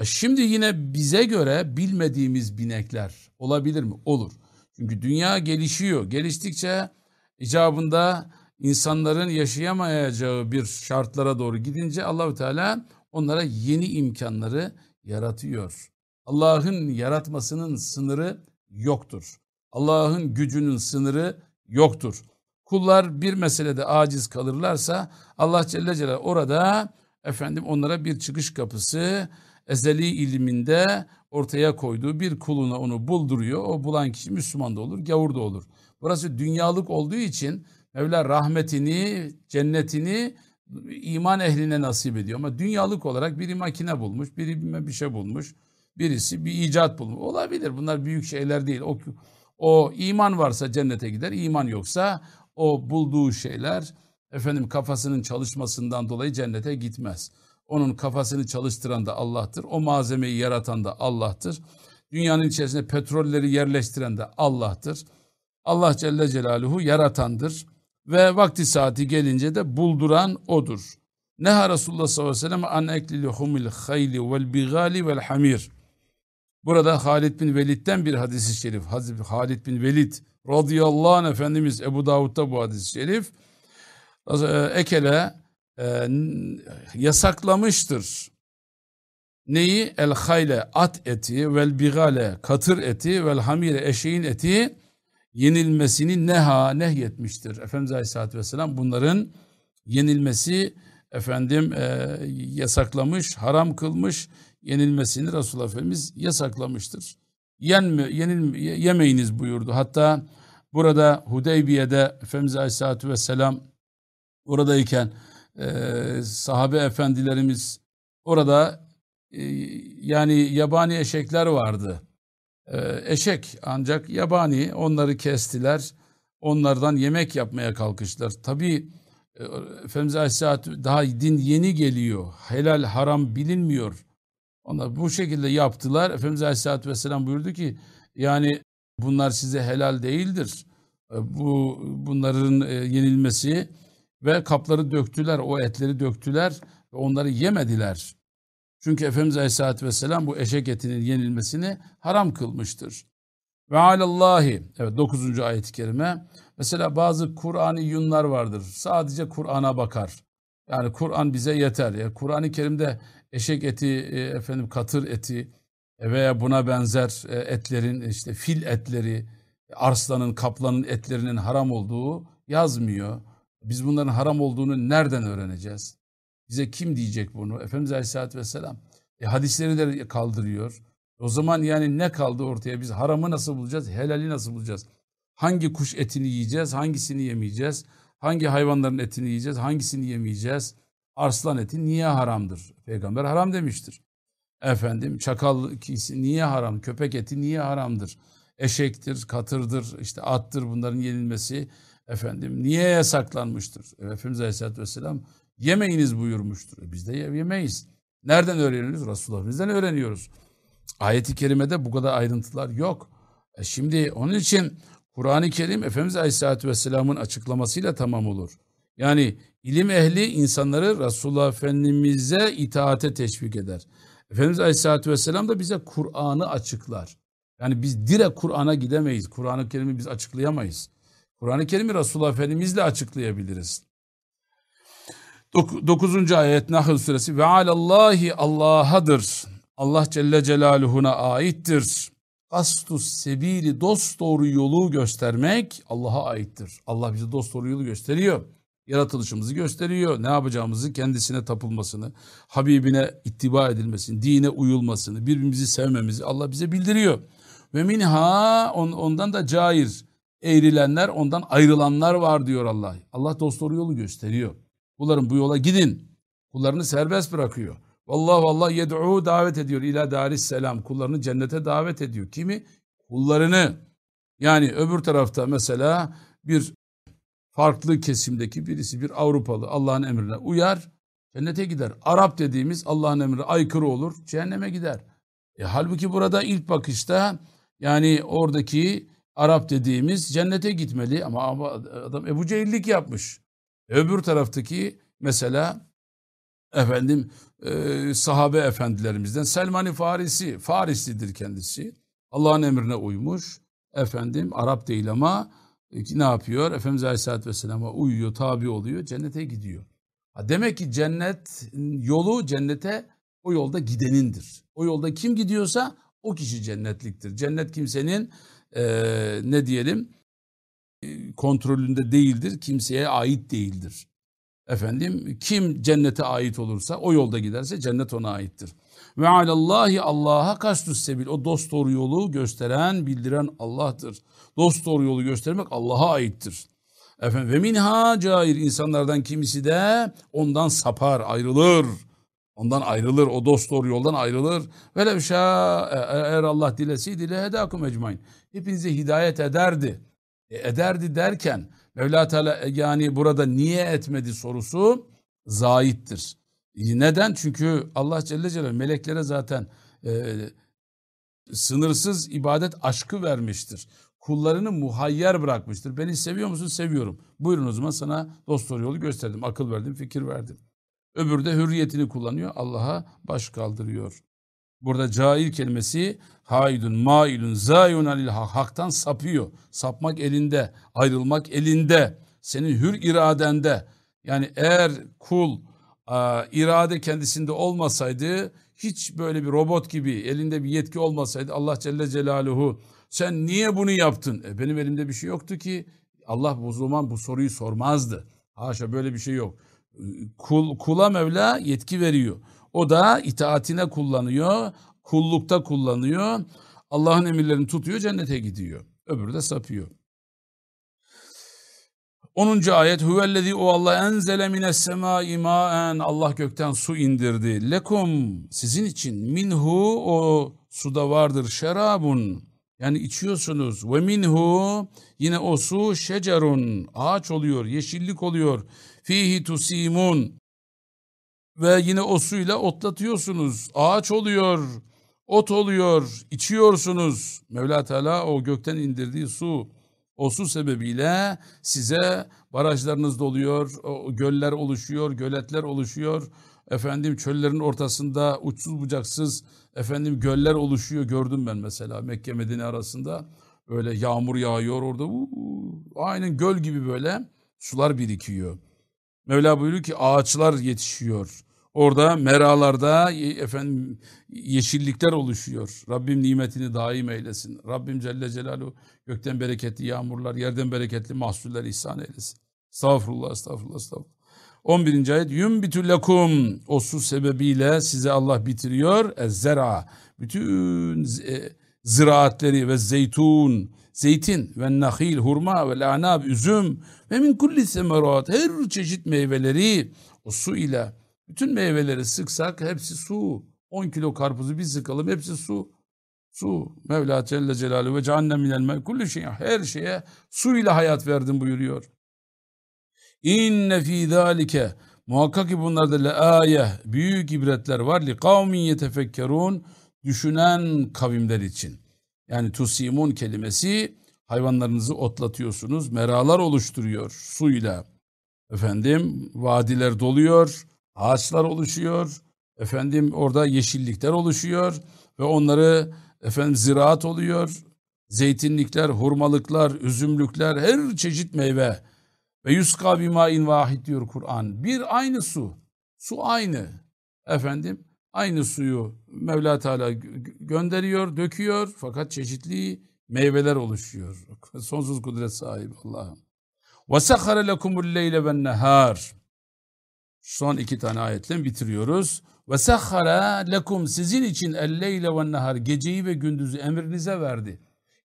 E şimdi yine bize göre bilmediğimiz binekler olabilir mi? Olur. Çünkü dünya gelişiyor. Geliştikçe icabında insanların yaşayamayacağı bir şartlara doğru gidince Allahü Teala onlara yeni imkanları yaratıyor. Allah'ın yaratmasının sınırı yoktur. Allah'ın gücünün sınırı yoktur. Kullar bir meselede aciz kalırlarsa Allah Celle Celaluhu orada efendim onlara bir çıkış kapısı ezeli ilminde ortaya koyduğu bir kuluna onu bulduruyor. O bulan kişi Müslüman da olur, gavur da olur. Burası dünyalık olduğu için Mevla rahmetini, cennetini iman ehline nasip ediyor. Ama dünyalık olarak biri makine bulmuş, biri bir şey bulmuş, birisi bir icat bulmuş. Olabilir bunlar büyük şeyler değil. O, o iman varsa cennete gider, iman yoksa o bulduğu şeyler efendim kafasının çalışmasından dolayı cennete gitmez. Onun kafasını çalıştıran da Allah'tır. O malzemeyi yaratan da Allah'tır. Dünyanın içerisine petrolleri yerleştiren de Allah'tır. Allah Celle Celaluhu yaratandır ve vakti saati gelince de bulduran odur. Neha Resulullah sallallahu aleyhi ve sellem hayli vel bigali vel hamir. Burada Halid bin Velid'den bir hadisi şerif. Hazreti Halid bin Velid radıyallahu anh Efendimiz Ebu Davud'da bu hadis-i şerif. Ekele e, yasaklamıştır. Neyi? El hayle at eti vel bigale katır eti vel hamire eşeğin eti yenilmesini neha nehyetmiştir. Efendimiz Aleyhisselatü Vesselam bunların yenilmesi efendim e, yasaklamış, haram kılmış, yenilmesini Resulullah Efendimiz yasaklamıştır. Yenme, yenil, yemeyiniz buyurdu. Hatta burada Hudeybiye'de Efendimiz Aleyhisselatü Vesselam oradayken e, sahabe efendilerimiz orada e, yani yabani eşekler vardı. E, eşek ancak yabani onları kestiler. Onlardan yemek yapmaya kalkıştılar. Tabi e, Efendimiz Aleyhisselatü daha din yeni geliyor. Helal haram bilinmiyor. Onlar bu şekilde yaptılar. Efendimiz Aleyhisselatü Vesselam buyurdu ki yani bunlar size helal değildir. E, bu bunların e, yenilmesi ve kapları döktüler, o etleri döktüler ve onları yemediler. Çünkü Efendimiz Aleyhisselatü Vesselam bu eşek etinin yenilmesini haram kılmıştır. Ve alallahi, evet 9. ayet-i kerime. Mesela bazı Kur'an'ı yunlar vardır. Sadece Kur'an'a bakar. Yani Kur'an bize yeter. Yani Kur'an-ı Kerim'de eşek eti, e, efendim katır eti veya buna benzer e, etlerin işte fil etleri, arslanın, kaplanın etlerinin haram olduğu yazmıyor. Biz bunların haram olduğunu nereden öğreneceğiz? Bize kim diyecek bunu? Efendimiz Aleyhisselatü Vesselam. E, hadisleri de kaldırıyor. O zaman yani ne kaldı ortaya? Biz haramı nasıl bulacağız? Helali nasıl bulacağız? Hangi kuş etini yiyeceğiz? Hangisini yemeyeceğiz? Hangi hayvanların etini yiyeceğiz? Hangisini yemeyeceğiz? Arslan eti niye haramdır? Peygamber haram demiştir. Efendim çakal ikisi niye haram? Köpek eti niye haramdır? Eşektir, katırdır, işte attır bunların yenilmesi efendim niye yasaklanmıştır? Efendimiz Aleyhisselatü Vesselam yemeyiniz buyurmuştur. E biz de yemeyiz. Nereden öğreniyoruz? Resulullah'ımızdan öğreniyoruz. Ayet-i kerimede bu kadar ayrıntılar yok. E şimdi onun için Kur'an-ı Kerim Efendimiz Aleyhisselatü Vesselam'ın açıklamasıyla tamam olur. Yani ilim ehli insanları Resulullah Efendimiz'e itaate teşvik eder. Efendimiz Aleyhisselatü Vesselam da bize Kur'an'ı açıklar. Yani biz direkt Kur'an'a gidemeyiz. Kur'an-ı Kerim'i biz açıklayamayız. Kur'an-ı Kerim'i Resulullah Efendimiz'le açıklayabiliriz. Dok 9. ayet Nahl suresi ve alallahi Allah'adır. Allah Celle Celaluhu'na aittir. Kastus sebili dost doğru yolu göstermek Allah'a aittir. Allah bize dost doğru yolu gösteriyor. Yaratılışımızı gösteriyor. Ne yapacağımızı kendisine tapılmasını, Habibine ittiba edilmesini, dine uyulmasını, birbirimizi sevmemizi Allah bize bildiriyor. Ve minha on, ondan da cair eğrilenler, ondan ayrılanlar var diyor Allah. Allah dost doğru yolu gösteriyor. Kulların bu yola gidin. Kullarını serbest bırakıyor. Vallahi Allah yed'u davet ediyor ila daris selam. Kullarını cennete davet ediyor. Kimi? Kullarını. Yani öbür tarafta mesela bir farklı kesimdeki birisi bir Avrupalı Allah'ın emrine uyar, cennete gider. Arap dediğimiz Allah'ın emrine aykırı olur, cehenneme gider. E, halbuki burada ilk bakışta yani oradaki Arap dediğimiz cennete gitmeli ama adam Ebu Cehillik yapmış. Öbür taraftaki mesela efendim e, sahabe efendilerimizden Selman-ı Farisi, Farislidir kendisi. Allah'ın emrine uymuş. Efendim Arap değil ama e, ne yapıyor? Efendimiz Aleyhisselatü Vesselam'a uyuyor, tabi oluyor, cennete gidiyor. Ha, demek ki cennet yolu cennete o yolda gidenindir. O yolda kim gidiyorsa o kişi cennetliktir. Cennet kimsenin e, ne diyelim kontrolünde değildir, kimseye ait değildir. Efendim kim cennete ait olursa o yolda giderse cennet ona aittir. Ve alallahi Allah'a kastus sebil. O dost doğru yolu gösteren, bildiren Allah'tır. Dost doğru yolu göstermek Allah'a aittir. Efendim ve minha cair insanlardan kimisi de ondan sapar, ayrılır. Ondan ayrılır, o dost doğru yoldan ayrılır. Velev şa e, e, eğer Allah dileseydi le hedakum ecmain. Hepinize hidayet ederdi. E, ederdi derken Mevla Teala yani burada niye etmedi sorusu zaittir. E, neden? Çünkü Allah Celle Celaluhu meleklere zaten e, sınırsız ibadet aşkı vermiştir. Kullarını muhayyer bırakmıştır. Beni seviyor musun? Seviyorum. Buyurun o zaman sana dost doğru yolu gösterdim. Akıl verdim, fikir verdim. Öbürü de hürriyetini kullanıyor. Allah'a baş kaldırıyor. Burada cahil kelimesi haidun, mailun, zayun alil hak. Haktan sapıyor. Sapmak elinde, ayrılmak elinde. Senin hür iradende. Yani eğer kul a, irade kendisinde olmasaydı, hiç böyle bir robot gibi elinde bir yetki olmasaydı Allah Celle Celaluhu sen niye bunu yaptın? E, benim elimde bir şey yoktu ki. Allah o zaman bu soruyu sormazdı. Haşa böyle bir şey yok. Kul, kula Mevla yetki veriyor. O da itaatine kullanıyor, kullukta kullanıyor. Allah'ın emirlerini tutuyor, cennete gidiyor. Öbürü de sapıyor. 10. ayet Huvellezî o Allah enzele mines semâi mâen Allah gökten su indirdi. Lekum sizin için minhu o suda vardır şerabun yani içiyorsunuz. Ve minhu yine o su şecerun ağaç oluyor, yeşillik oluyor. Fihi tusimun ve yine o suyla otlatıyorsunuz. Ağaç oluyor, ot oluyor, içiyorsunuz. Mevla Teala o gökten indirdiği su, o su sebebiyle size barajlarınız doluyor, göller oluşuyor, göletler oluşuyor. Efendim çöllerin ortasında uçsuz bucaksız efendim göller oluşuyor. Gördüm ben mesela Mekke Medine arasında. Öyle yağmur yağıyor orada. Uu, aynen göl gibi böyle sular birikiyor. Mevla buyuruyor ki ağaçlar yetişiyor. Orada meralarda efendim yeşillikler oluşuyor. Rabbim nimetini daim eylesin. Rabbim Celle Celaluhu gökten bereketli yağmurlar, yerden bereketli mahsuller ihsan eylesin. Estağfurullah, estağfurullah, estağfurullah. 11. ayet Yumbitü lekum o su sebebiyle size Allah bitiriyor. Ezzera bütün e, ziraatleri ve zeytun, zeytin ve nahil, hurma ve anab, üzüm ve min kulli semerat her çeşit meyveleri o su ile bütün meyveleri sıksak hepsi su. 10 kilo karpuzu bir sıkalım hepsi su. Su. Mevla Celle Celaluhu ve cehennem minel kulli şey. Her şeye su ile hayat verdim buyuruyor. İnne fî zâlike muhakkak ki bunlarda le ayeh büyük ibretler var li kavmin yetefekkerun düşünen kavimler için. Yani tusimun kelimesi hayvanlarınızı otlatıyorsunuz. Meralar oluşturuyor suyla. Efendim vadiler doluyor, ağaçlar oluşuyor. Efendim orada yeşillikler oluşuyor ve onları efendim ziraat oluyor. Zeytinlikler, hurmalıklar, üzümlükler, her çeşit meyve. Ve yuska bimain vahid diyor Kur'an. Bir aynı su. Su aynı. Efendim aynı suyu Mevla Teala gönderiyor, döküyor fakat çeşitli meyveler oluşuyor. Sonsuz kudret sahibi Allah'ım. وَسَخَرَ لَكُمُ اللَّيْلَ وَالنَّهَارِ Son iki tane ayetle bitiriyoruz. وَسَخَّرَ lekum sizin için el-leyle ve nahar geceyi ve gündüzü emrinize verdi.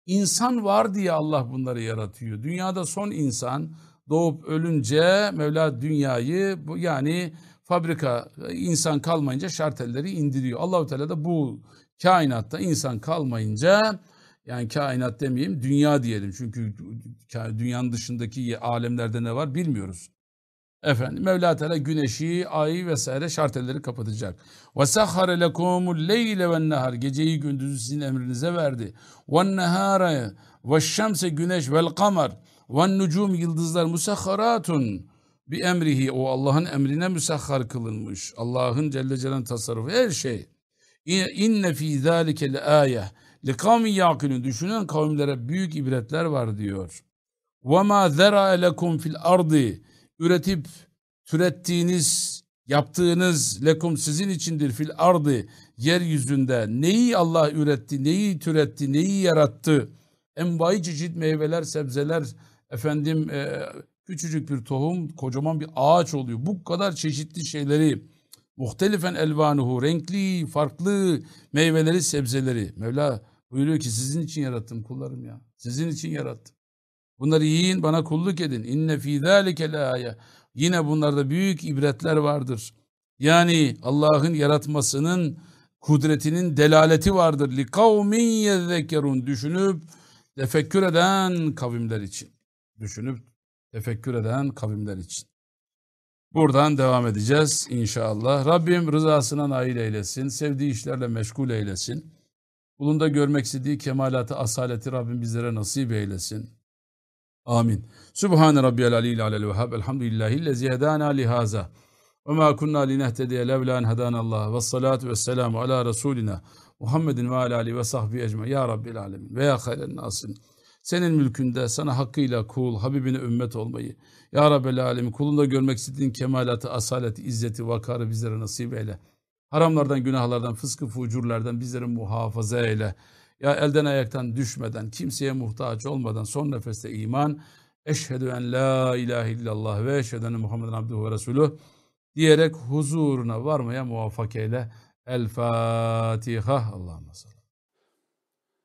İnsan var diye Allah bunları yaratıyor. Dünyada son insan doğup ölünce Mevla dünyayı yani fabrika insan kalmayınca şartelleri indiriyor. Allahu Teala da bu kainatta insan kalmayınca yani kainat demeyeyim dünya diyelim çünkü dünyanın dışındaki alemlerde ne var bilmiyoruz. Efendim Mevla Teala güneşi, ayı vesaire şartelleri kapatacak. Lekumul leyle ve nehar geceyi gündüzü sizin emrinize verdi. Ve şemse güneş vel kamar nucum yıldızlar musahharatun bi emrihi o Allah'ın emrine müsahhar kılınmış. Allah'ın Celle Celal'in tasarrufu her şey. İnne fî zâlike le âye li kavmin yâkilun düşünen kavimlere büyük ibretler var diyor. Ve mâ zera lekum fil ardı üretip türettiğiniz, yaptığınız lekum sizin içindir fil ardı yeryüzünde neyi Allah üretti, neyi türetti, neyi yarattı? Envai çeşit meyveler, sebzeler, efendim e, küçücük bir tohum kocaman bir ağaç oluyor. Bu kadar çeşitli şeyleri muhtelifen elvanuhu renkli, farklı meyveleri, sebzeleri. Mevla buyuruyor ki sizin için yarattım kullarım ya. Sizin için yarattım. Bunları yiyin, bana kulluk edin. İnne fî zâlike. Yine bunlarda büyük ibretler vardır. Yani Allah'ın yaratmasının kudretinin delaleti vardır. Li kavmin yezzekerun düşünüp tefekkür eden kavimler için. Düşünüp tefekkür eden kavimler için. Buradan devam edeceğiz inşallah. Rabbim rızasına nail eylesin, sevdiği işlerle meşgul eylesin. Kulunda görmek istediği kemalatı, asaleti Rabbim bizlere nasip eylesin. Amin. Sübhane Rabbiyel Aliyyil Alel Vehhab. Elhamdülillahi lezi hedana lihaza. Ve ma kunna linehtediye levla en hedanallah. Ve salatu ve selamu ala Resulina. Muhammedin ve ala ve sahbihi ecma. Ya Rabbil Alemin. Ve ya hayren nasin. Senin mülkünde sana hakkıyla kul, Habibine ümmet olmayı. Ya Rabbil Alemin kulunda görmek istediğin kemalatı, asaleti, izzeti, vakarı bizlere nasip eyle. Haramlardan, günahlardan, fıskı, fucurlardan bizleri muhafaza eyle. Ya elden ayaktan düşmeden, kimseye muhtaç olmadan son nefeste iman, eşhedü en la ilahe illallah ve eşhedü enne Muhammeden abduhu ve resulüh diyerek huzuruna varmaya muvaffak eyle. El Fatiha. Salli.